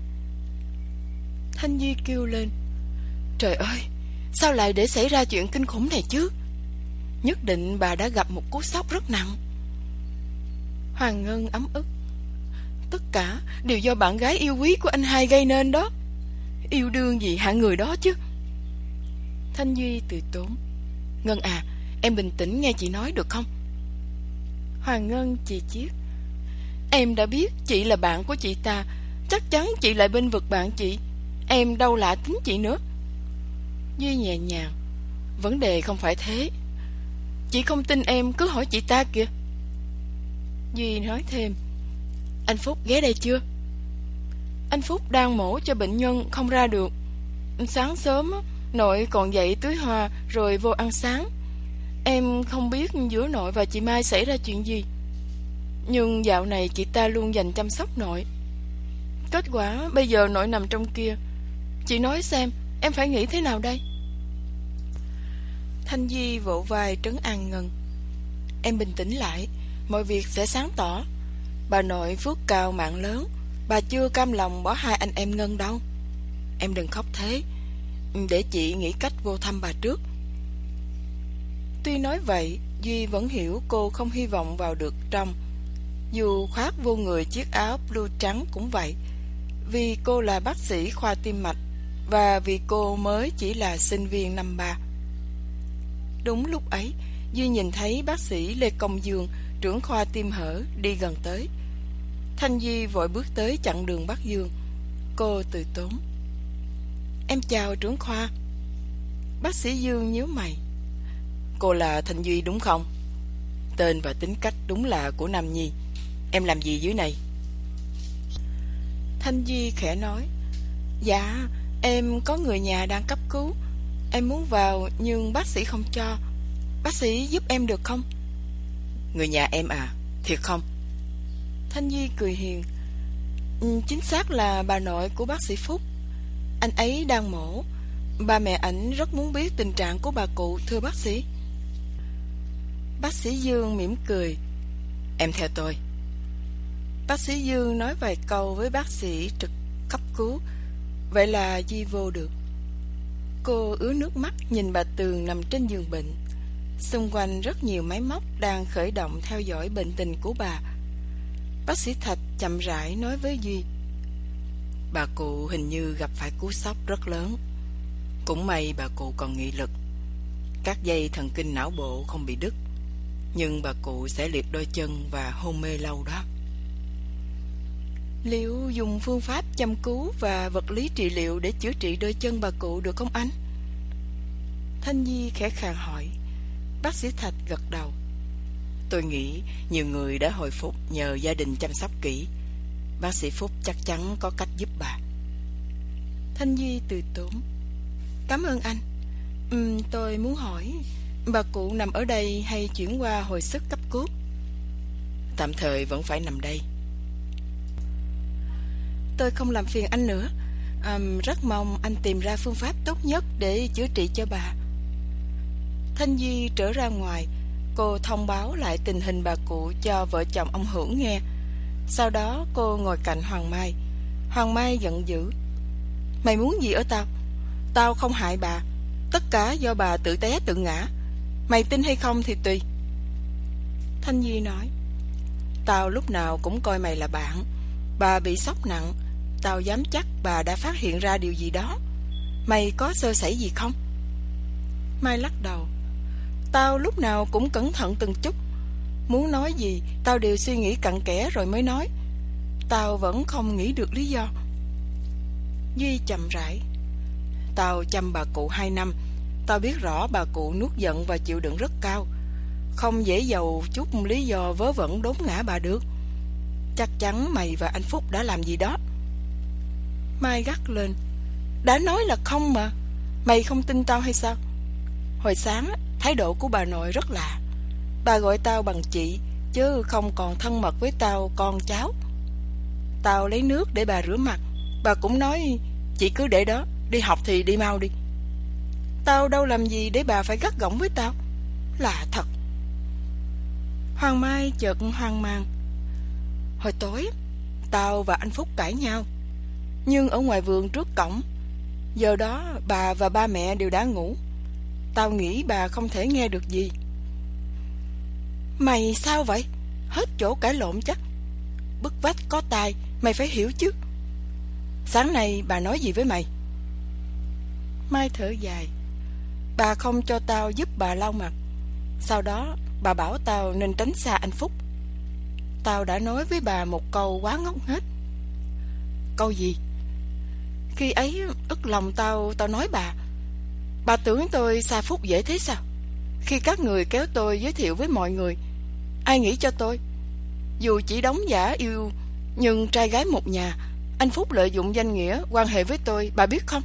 Thanh Di kêu lên, Trời ơi, Sao lại để xảy ra chuyện kinh khủng này chứ? Nhất định bà đã gặp một cú sốc rất nặng. Hoàng Ngân ấm ức, Tất cả đều do bạn gái yêu quý của anh hai gây nên đó. Yêu đương gì hạng người đó chứ? Thanh Duy từ tốn. Ngân à Em bình tĩnh nghe chị nói được không? Hoàng Ngân chị chiếc Em đã biết chị là bạn của chị ta. Chắc chắn chị lại bên vực bạn chị. Em đâu lạ tính chị nữa. Duy nhẹ nhàng. Vấn đề không phải thế. Chị không tin em, cứ hỏi chị ta kìa. Duy nói thêm. Anh Phúc ghé đây chưa? Anh Phúc đang mổ cho bệnh nhân không ra được. Sáng sớm Nội còn dậy tưới hoa, Rồi vô ăn sáng. Em không biết giữa nội và chị Mai xảy ra chuyện gì. Nhưng dạo này chị ta luôn dành chăm sóc nội. Kết quả bây giờ nội nằm trong kia. Chị nói xem, Em phải nghĩ thế nào đây? Thanh Di vỗ vai trấn an Ngân Em bình tĩnh lại, Mọi việc sẽ sáng tỏ. Bà nội phước cao mạng lớn, Bà chưa cam lòng bỏ hai anh em Ngân đâu. Em đừng khóc thế. Để chị nghĩ cách vô thăm bà trước. Tuy nói vậy, Duy vẫn hiểu cô không hy vọng vào được trong. Dù khoác vô người chiếc áo blue trắng cũng vậy, Vì cô là bác sĩ khoa tim mạch Và vì cô mới chỉ là sinh viên năm ba. Đúng lúc ấy, Duy nhìn thấy bác sĩ Lê Công Dương, Trưởng khoa tim hở, đi gần tới. Thanh Duy vội bước tới chặn đường bác Dương. Cô từ tốn. Em chào trưởng khoa. Bác sĩ Dương nhíu mày. Cô là Thanh Duy đúng không? Tên và tính cách đúng là của Nam Nhi. Em làm gì dưới này? Thanh Duy khẽ nói. Dạ Em có người nhà đang cấp cứu. Em muốn vào nhưng bác sĩ không cho. Bác sĩ giúp em được không? Người nhà em à Thiệt không? Thanh Duy cười hiền. Ừ, Chính xác là bà nội của bác sĩ Phúc anh ấy đang mổ. Ba mẹ ảnh rất muốn biết tình trạng của bà cụ, Thưa bác sĩ. Bác sĩ Dương mỉm cười. Em theo tôi. Bác sĩ Dương nói vài câu với bác sĩ trực cấp cứu. Vậy là Di vô được. Cô ứa nước mắt nhìn bà Tường nằm trên giường bệnh. Xung quanh rất nhiều máy móc đang khởi động theo dõi bệnh tình của bà. Bác sĩ Thạch chậm rãi nói với Duy Bà cụ hình như gặp phải cú sốc rất lớn Cũng may bà cụ còn nghị lực Các dây thần kinh não bộ không bị đứt Nhưng bà cụ sẽ liệt đôi chân và hôn mê lâu đó Liệu dùng phương pháp chăm cứu và vật lý trị liệu để chữa trị đôi chân bà cụ được không anh? Thanh Nhi khẽ khàng hỏi. Bác sĩ Thạch gật đầu. Tôi nghĩ nhiều người đã hồi phục nhờ gia đình chăm sóc kỹ. Bác sĩ Phúc chắc chắn có cách giúp bà. Thanh duy từ tốn. Cảm ơn anh. Uhm, tôi muốn hỏi, bà cụ nằm ở đây hay chuyển qua hồi sức cấp cứu? Tạm thời vẫn phải nằm đây. Tôi không làm phiền anh nữa à, Rất mong anh tìm ra phương pháp tốt nhất Để chữa trị cho bà Thanh duy trở ra ngoài Cô thông báo lại tình hình bà cụ Cho vợ chồng ông Hưởng nghe sau đó cô ngồi cạnh Hoàng Mai. Hoàng Mai giận dữ. Mày muốn gì ở tao? Tao không hại bà. Tất cả do bà tự té tự ngã. Mày tin hay không thì tùy. Thanh Di nói, Tao lúc nào cũng coi mày là bạn. Bà bị sốc nặng, Tao dám chắc bà đã phát hiện ra điều gì đó. Mày có sơ sẩy gì không? Mai lắc đầu, Tao lúc nào cũng cẩn thận từng chút. Muốn nói gì, Tao đều suy nghĩ cặn kẽ rồi mới nói. Tao vẫn không nghĩ được lý do. Duy chậm rãi. Tao chăm bà cụ hai năm. Tao biết rõ bà cụ nuốt giận và chịu đựng rất cao. Không dễ dầu chút lý do vớ vẩn đốn ngã bà được. Chắc chắn mày và anh Phúc đã làm gì đó. Mai gắt lên. Đã nói là không mà. Mày không tin tao hay sao? Hồi sáng, thái độ của bà nội rất lạ. Bà gọi tao bằng chị, Chứ không còn thân mật với tao con cháu. Tao lấy nước để bà rửa mặt. Bà cũng nói, Chị cứ để đó, Đi học thì đi mau đi. Tao đâu làm gì để bà phải gắt gỏng với tao? Lạ thật. Hoàng Mai chợt hoang mang. Hồi tối, Tao và anh Phúc cãi nhau, Nhưng ở ngoài vườn trước cổng, Giờ đó bà và ba mẹ đều đã ngủ. Tao nghĩ bà không thể nghe được gì. Mày sao vậy? Hết chỗ cãi lộn chắc Bức vách có tài, Mày phải hiểu chứ Sáng nay bà nói gì với mày? Mai thở dài Bà không cho tao giúp bà lau mặt Sau đó bà bảo tao nên tránh xa anh Phúc Tao đã nói với bà một câu quá ngốc hết. Câu gì? Khi ấy ức lòng tao Tao nói bà Bà tưởng tôi xa Phúc dễ thế sao khi các người kéo tôi giới thiệu với mọi người, Ai nghĩ cho tôi? Dù chỉ đóng giả yêu, Nhưng trai gái một nhà, Anh Phúc lợi dụng danh nghĩa quan hệ với tôi, Bà biết không?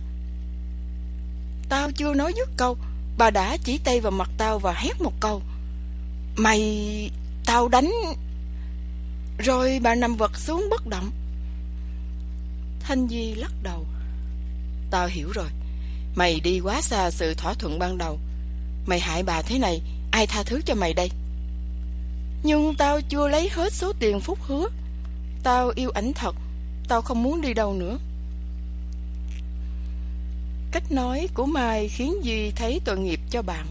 Tao chưa nói dứt câu, Bà đã chỉ tay vào mặt tao và hét một câu. Mày... Tao đánh... Rồi bà nằm vật xuống bất động. Thanh Di lắc đầu. Tao hiểu rồi. Mày đi quá xa sự thỏa thuận ban đầu. Mày hại bà thế này, Ai tha thứ cho mày đây? Nhưng tao chưa lấy hết số tiền Phúc hứa. Tao yêu ảnh thật, Tao không muốn đi đâu nữa. Cách nói của Mai khiến Duy thấy tội nghiệp cho bạn.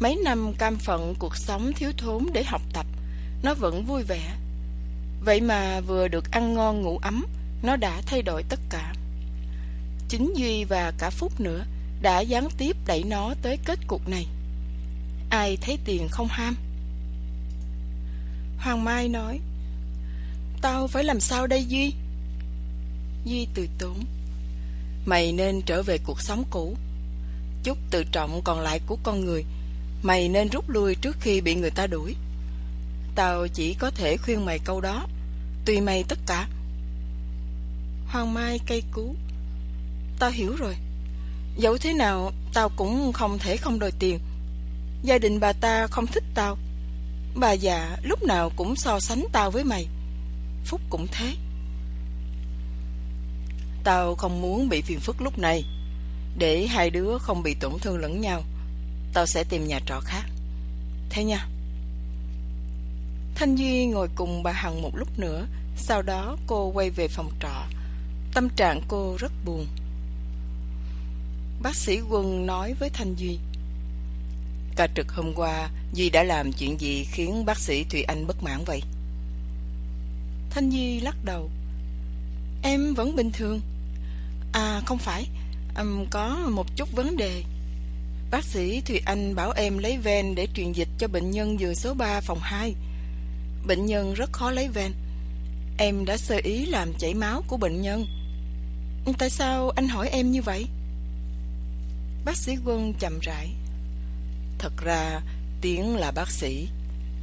Mấy năm cam phận cuộc sống thiếu thốn để học tập, Nó vẫn vui vẻ. Vậy mà vừa được ăn ngon ngủ ấm, Nó đã thay đổi tất cả. Chính Duy và cả Phúc nữa đã gián tiếp đẩy nó tới kết cục này. Ai thấy tiền không ham? Hoàng Mai nói, Tao phải làm sao đây Duy? Duy từ tốn, Mày nên trở về cuộc sống cũ. Chút tự trọng còn lại của con người, Mày nên rút lui trước khi bị người ta đuổi. Tao chỉ có thể khuyên mày câu đó, Tùy mày tất cả. Hoàng Mai cây cú, Tao hiểu rồi. Dẫu thế nào, Tao cũng không thể không đòi tiền. Gia đình bà ta không thích tao. Bà già lúc nào cũng so sánh tao với mày. Phúc cũng thế. Tao không muốn bị phiền phức lúc này. Để hai đứa không bị tổn thương lẫn nhau, Tao sẽ tìm nhà trọ khác. Thế nha. Thanh Duy ngồi cùng bà Hằng một lúc nữa, Sau đó cô quay về phòng trọ. Tâm trạng cô rất buồn. Bác sĩ Quân nói với Thanh Duy. Ca trực hôm qua Duy đã làm chuyện gì khiến bác sĩ Thùy Anh bất mãn vậy? Thanh Duy lắc đầu. Em vẫn bình thường. À không phải. Um, Có một chút vấn đề. Bác sĩ Thùy Anh bảo em lấy ven để truyền dịch cho bệnh nhân giường số 3 phòng 2 Bệnh nhân rất khó lấy ven. Em đã sơ ý làm chảy máu của bệnh nhân. Tại sao anh hỏi em như vậy? Bác sĩ Quân chậm rãi. Thật ra Tiến là bác sĩ,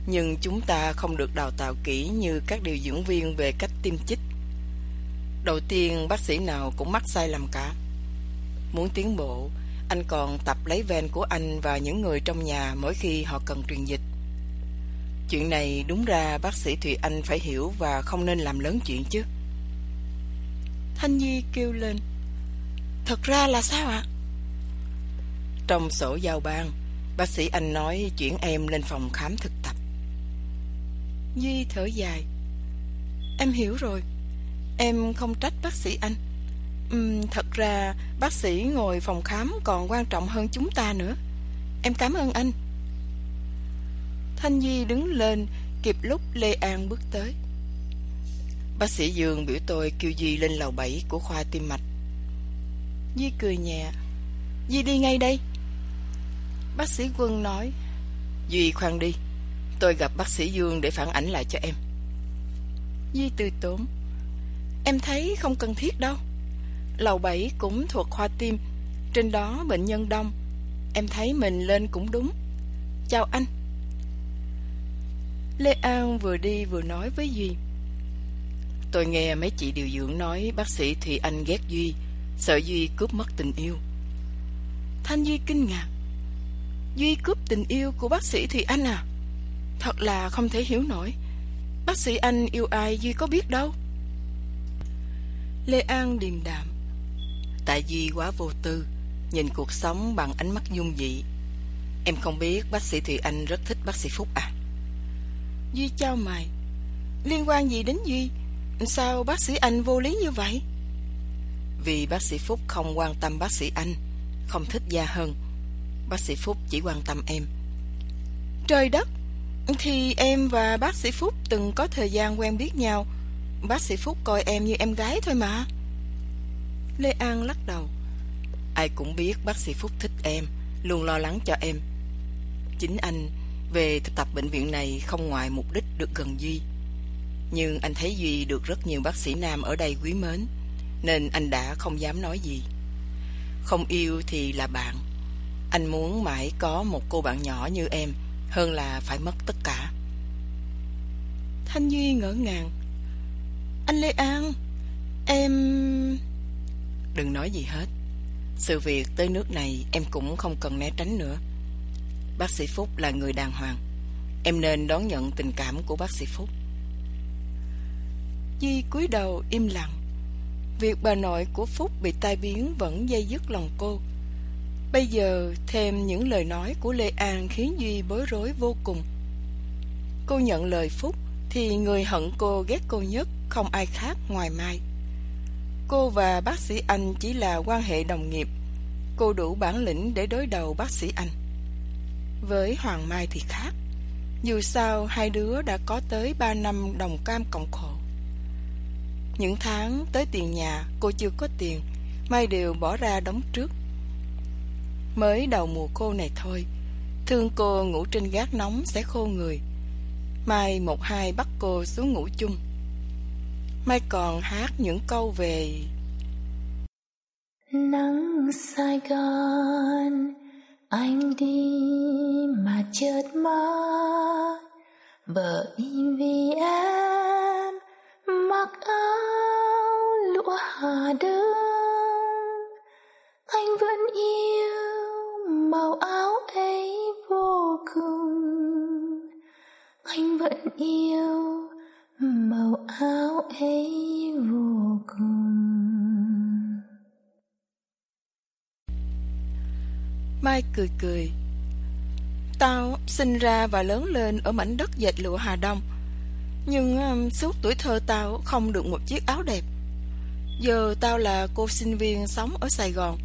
Nhưng chúng ta không được đào tạo kỹ như các điều dưỡng viên về cách tiêm chích. Đầu tiên, bác sĩ nào cũng mắc sai lầm cả. Muốn tiến bộ, Anh còn tập lấy ven của anh và những người trong nhà mỗi khi họ cần truyền dịch. Chuyện này đúng ra bác sĩ Thùy Anh phải hiểu và không nên làm lớn chuyện chứ. Thanh Nhi kêu lên. Thật ra là sao ạ? Trong sổ giao ban. Bác sĩ Anh nói chuyển em lên phòng khám thực tập. Duy thở dài. Em hiểu rồi. Em không trách bác sĩ anh. Uhm, Thật ra bác sĩ ngồi phòng khám còn quan trọng hơn chúng ta nữa. Em cảm ơn anh. Thanh Duy đứng lên Kịp lúc Lê An bước tới. Bác sĩ Dương biểu tôi kêu Duy lên lầu 7 của khoa tim mạch. Duy cười nhẹ. Duy đi ngay đây. Bác sĩ Quân nói, Duy khoan đi, Tôi gặp bác sĩ Dương để phản ảnh lại cho em. Duy từ tốn, Em thấy không cần thiết đâu. Lầu 7 cũng thuộc khoa tim, Trên đó bệnh nhân đông, Em thấy mình lên cũng đúng. Chào anh. Lê An vừa đi vừa nói với Duy, Tôi nghe mấy chị điều dưỡng nói Bác sĩ Thùy Anh ghét Duy, Sợ Duy cướp mất tình yêu. Thanh Duy kinh ngạc. Duy cướp tình yêu của bác sĩ Thùy Anh à? Thật là không thể hiểu nổi. Bác sĩ Anh yêu ai Duy có biết đâu. Lê An điềm đạm. Tại Duy quá vô tư, Nhìn cuộc sống bằng ánh mắt dung dị. Em không biết bác sĩ Thùy Anh rất thích bác sĩ Phúc à? Duy trao mày. Liên quan gì đến Duy? Sao bác sĩ Anh vô lý như vậy? Vì bác sĩ Phúc không quan tâm bác sĩ Anh. Không thích Gia Hân Bác sĩ Phúc chỉ quan tâm em. Trời đất, Thì em và bác sĩ Phúc từng có thời gian quen biết nhau. Bác sĩ Phúc coi em như em gái thôi mà. Lê An lắc đầu. Ai cũng biết bác sĩ Phúc thích em, Luôn lo lắng cho em. Chính anh về thực tập bệnh viện này không ngoài mục đích được gần Duy. Nhưng anh thấy Duy được rất nhiều bác sĩ nam ở đây quý mến, Nên anh đã không dám nói gì. Không yêu thì là bạn. Anh muốn mãi có một cô bạn nhỏ như em, Hơn là phải mất tất cả. Thanh Duy ngỡ ngàng. Anh Lê An, Em... Đừng nói gì hết. Sự việc tới nước này em cũng không cần né tránh nữa. Bác sĩ Phúc là người đàng hoàng. Em nên đón nhận tình cảm của bác sĩ Phúc. Di cúi đầu im lặng. Việc bà nội của Phúc bị tai biến vẫn dây dứt lòng cô. Bây giờ thêm những lời nói của Lê An khiến Duy bối rối vô cùng. Cô nhận lời Phúc Thì người hận cô ghét cô nhất không ai khác ngoài Mai. Cô và bác sĩ Anh chỉ là quan hệ đồng nghiệp. Cô đủ bản lĩnh để đối đầu bác sĩ Anh. Với Hoàng Mai thì khác. Dù sao hai đứa đã có tới ba năm đồng cam cộng khổ. Những tháng tới tiền nhà, cô chưa có tiền Mai đều bỏ ra đóng trước. Mới đầu mùa khô này thôi, Thương cô ngủ trên gác nóng sẽ khô người. Mai một hai bắt cô xuống ngủ chung. Mai còn hát những câu về Nắng Sài Gòn, anh đi mà chợt mơ bởi vì em mặc áo lụa hà đơn anh vẫn yêu màu áo ấy vô cùng. Anh vẫn yêu màu áo ấy vô cùng. Mai cười cười. Tao sinh ra và lớn lên ở mảnh đất dệt lụa Hà Đông. Nhưng um, suốt tuổi thơ tao không được một chiếc áo đẹp. Giờ tao là cô sinh viên sống ở Sài Gòn.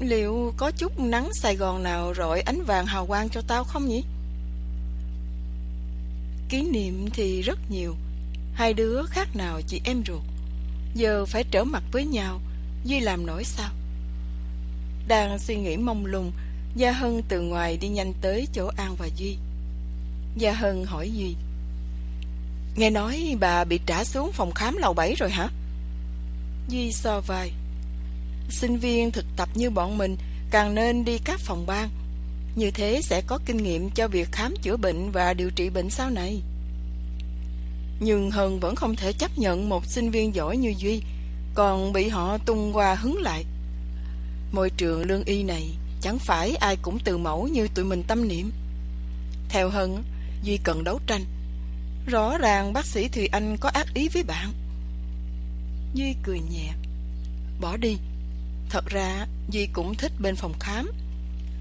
Liệu có chút nắng Sài Gòn nào rọi ánh vàng hào quang cho tao không nhỉ? Kỷ niệm thì rất nhiều. Hai đứa khác nào chị em ruột. Giờ phải trở mặt với nhau Duy làm nổi sao? Đang suy nghĩ mông lung Gia Hân từ ngoài đi nhanh tới chỗ An và Duy. Gia Hân hỏi Duy Nghe nói bà bị trả xuống phòng khám lầu 7 rồi hả? Duy so vai Sinh viên thực tập như bọn mình, Càng nên đi các phòng ban. Như thế sẽ có kinh nghiệm cho việc khám chữa bệnh Và điều trị bệnh sau này. Nhưng Hân vẫn không thể chấp nhận Một sinh viên giỏi như Duy, Còn bị họ tung qua hứng lại. Môi trường lương y này, Chẳng phải ai cũng từ mẫu như tụi mình tâm niệm. Theo Hân, Duy cần đấu tranh. Rõ ràng bác sĩ Thùy Anh có ác ý với bạn. Duy cười nhẹ. Bỏ đi. Thật ra, Duy cũng thích bên phòng khám.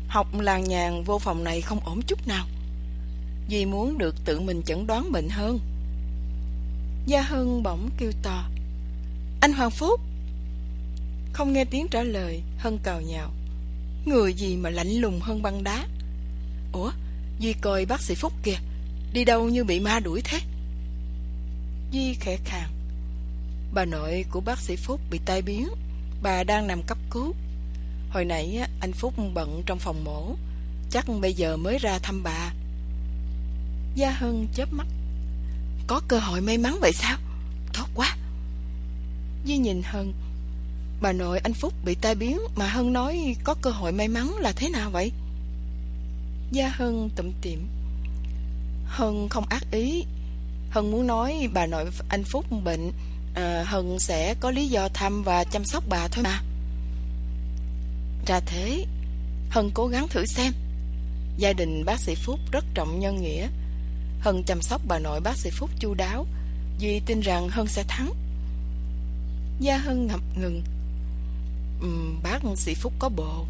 Học làng nhàn vô phòng này không ổn chút nào. Duy muốn được tự mình chẩn đoán bệnh hơn. Gia hưng bỗng kêu to. Anh Hoàng Phúc! Không nghe tiếng trả lời, Hân cào nhào. Người gì mà lạnh lùng hơn băng đá? Ủa, Duy coi bác sĩ Phúc kìa. Đi đâu như bị ma đuổi thế? Di khẽ khàng. Bà nội của bác sĩ Phúc bị tai biến. Bà đang nằm cấp cứu. Hồi nãy anh Phúc bận trong phòng mổ. Chắc bây giờ mới ra thăm bà. Gia Hân chớp mắt. Có cơ hội may mắn vậy sao? Tốt quá. Di nhìn Hân. Bà nội anh Phúc bị tai biến Mà Hân nói có cơ hội may mắn là thế nào vậy? Gia Hân tụm tiệm Hân không ác ý. Hân muốn nói bà nội anh Phúc bệnh à, Hân sẽ có lý do thăm và chăm sóc bà thôi mà. Ra thế Hân cố gắng thử xem. Gia đình bác sĩ Phúc rất trọng nhân nghĩa. Hân chăm sóc bà nội bác sĩ Phúc chu đáo Duy tin rằng Hân sẽ thắng. Gia Hân ngập ngừng. Um, Bác sĩ Phúc có bồ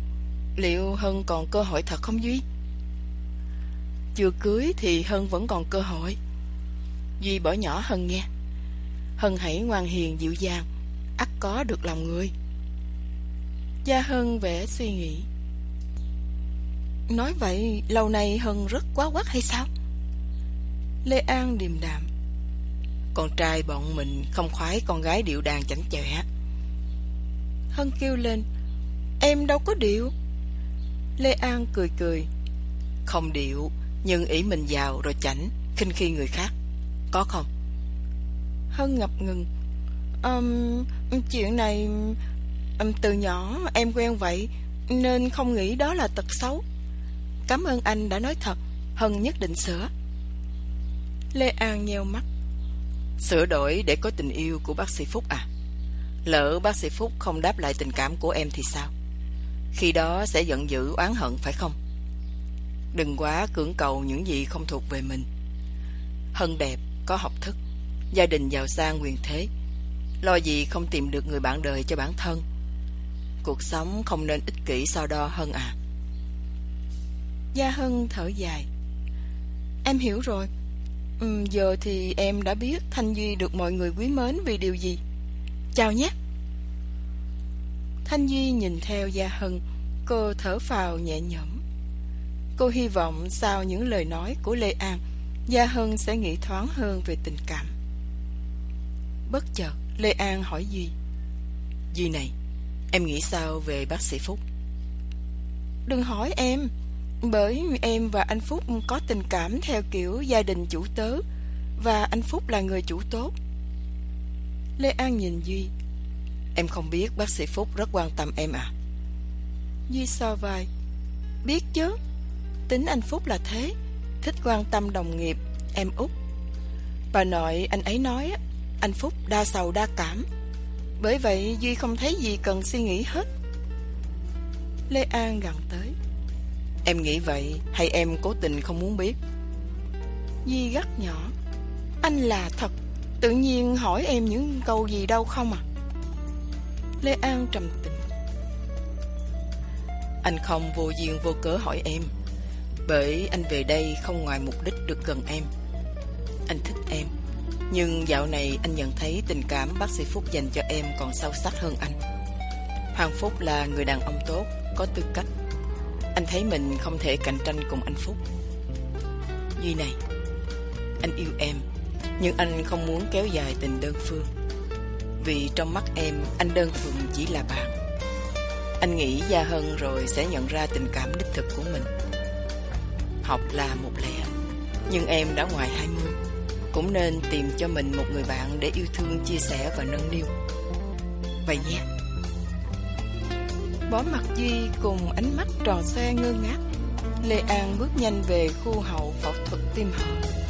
Liệu Hân còn cơ hội thật không Duy? Chưa cưới thì Hân vẫn còn cơ hội. Duy bỏ nhỏ Hân nghe. Hân hãy ngoan hiền, dịu dàng, ắt có được lòng người. Gia Hân vẽ suy nghĩ. Nói vậy, lâu nay Hân rất quá quắc hay sao? Lê An điềm đạm. Con trai bọn mình không khoái con gái điệu đàn chảnh chọe. Hân kêu lên, Em đâu có điệu. Lê An cười cười, Không điệu nhưng ý mình giàu rồi chảnh khinh khi người khác. Có không? Hân ngập ngừng. Um, Chuyện này um, Từ nhỏ em quen vậy Nên không nghĩ đó là tật xấu. Cảm ơn anh đã nói thật Hân nhất định sửa. Lê An nheo mắt. Sửa đổi để có tình yêu của bác sĩ Phúc à? Lỡ bác sĩ Phúc không đáp lại tình cảm của em thì sao? Khi đó sẽ giận dữ oán hận phải không Đừng quá cưỡng cầu những gì không thuộc về mình. Hân đẹp, có học thức. Gia đình giàu sang quyền thế. Lo gì không tìm được người bạn đời cho bản thân. Cuộc sống không nên ích kỷ so đo hơn à. Gia Hân thở dài. Em hiểu rồi. Ừ, Giờ thì em đã biết Thanh Duy được mọi người quý mến vì điều gì. Chào nhé. Thanh Duy nhìn theo Gia Hân Cô thở phào nhẹ nhõm. Cô hy vọng sau những lời nói của Lê An, Gia Hân sẽ nghĩ thoáng hơn về tình cảm. Bất chợt, Lê An hỏi Duy Duy này, Em nghĩ sao về bác sĩ Phúc? Đừng hỏi em, Bởi em và anh Phúc có tình cảm theo kiểu gia đình chủ tớ, Và anh Phúc là người chủ tốt. Lê An nhìn Duy, Em không biết bác sĩ Phúc rất quan tâm em à? Duy so vai, Biết chứ. Tính anh Phúc là thế. Thích quan tâm đồng nghiệp, Em út. Bà nội, anh ấy nói Anh Phúc đa sầu đa cảm. Bởi vậy, Duy không thấy gì cần suy nghĩ hết. Lê An gần tới. Em nghĩ vậy, Hay em cố tình không muốn biết? Duy gắt nhỏ. Anh là thật. Tự nhiên hỏi em những câu gì đâu không à? Lê An trầm tĩnh. Anh không vô duyên vô cớ hỏi em. Bởi anh về đây không ngoài mục đích được gần em. Anh thích em Nhưng dạo này anh nhận thấy tình cảm bác sĩ Phúc dành cho em còn sâu sắc hơn anh. Hoàng Phúc là người đàn ông tốt, có tư cách. Anh thấy mình không thể cạnh tranh cùng anh Phúc. Duy này Anh yêu em Nhưng anh không muốn kéo dài tình đơn phương. Vì trong mắt em Anh đơn thuần chỉ là bạn. Anh nghĩ Gia Hân rồi sẽ nhận ra tình cảm đích thực của mình. Học là một lẽ. Nhưng em đã ngoài 20 Cũng nên tìm cho mình một người bạn Để yêu thương, chia sẻ và nâng niu. Vậy nhé. Bó mặt Duy cùng ánh mắt tròn xe ngơ ngác Lê An bước nhanh về khu hậu phẫu thuật tim hậu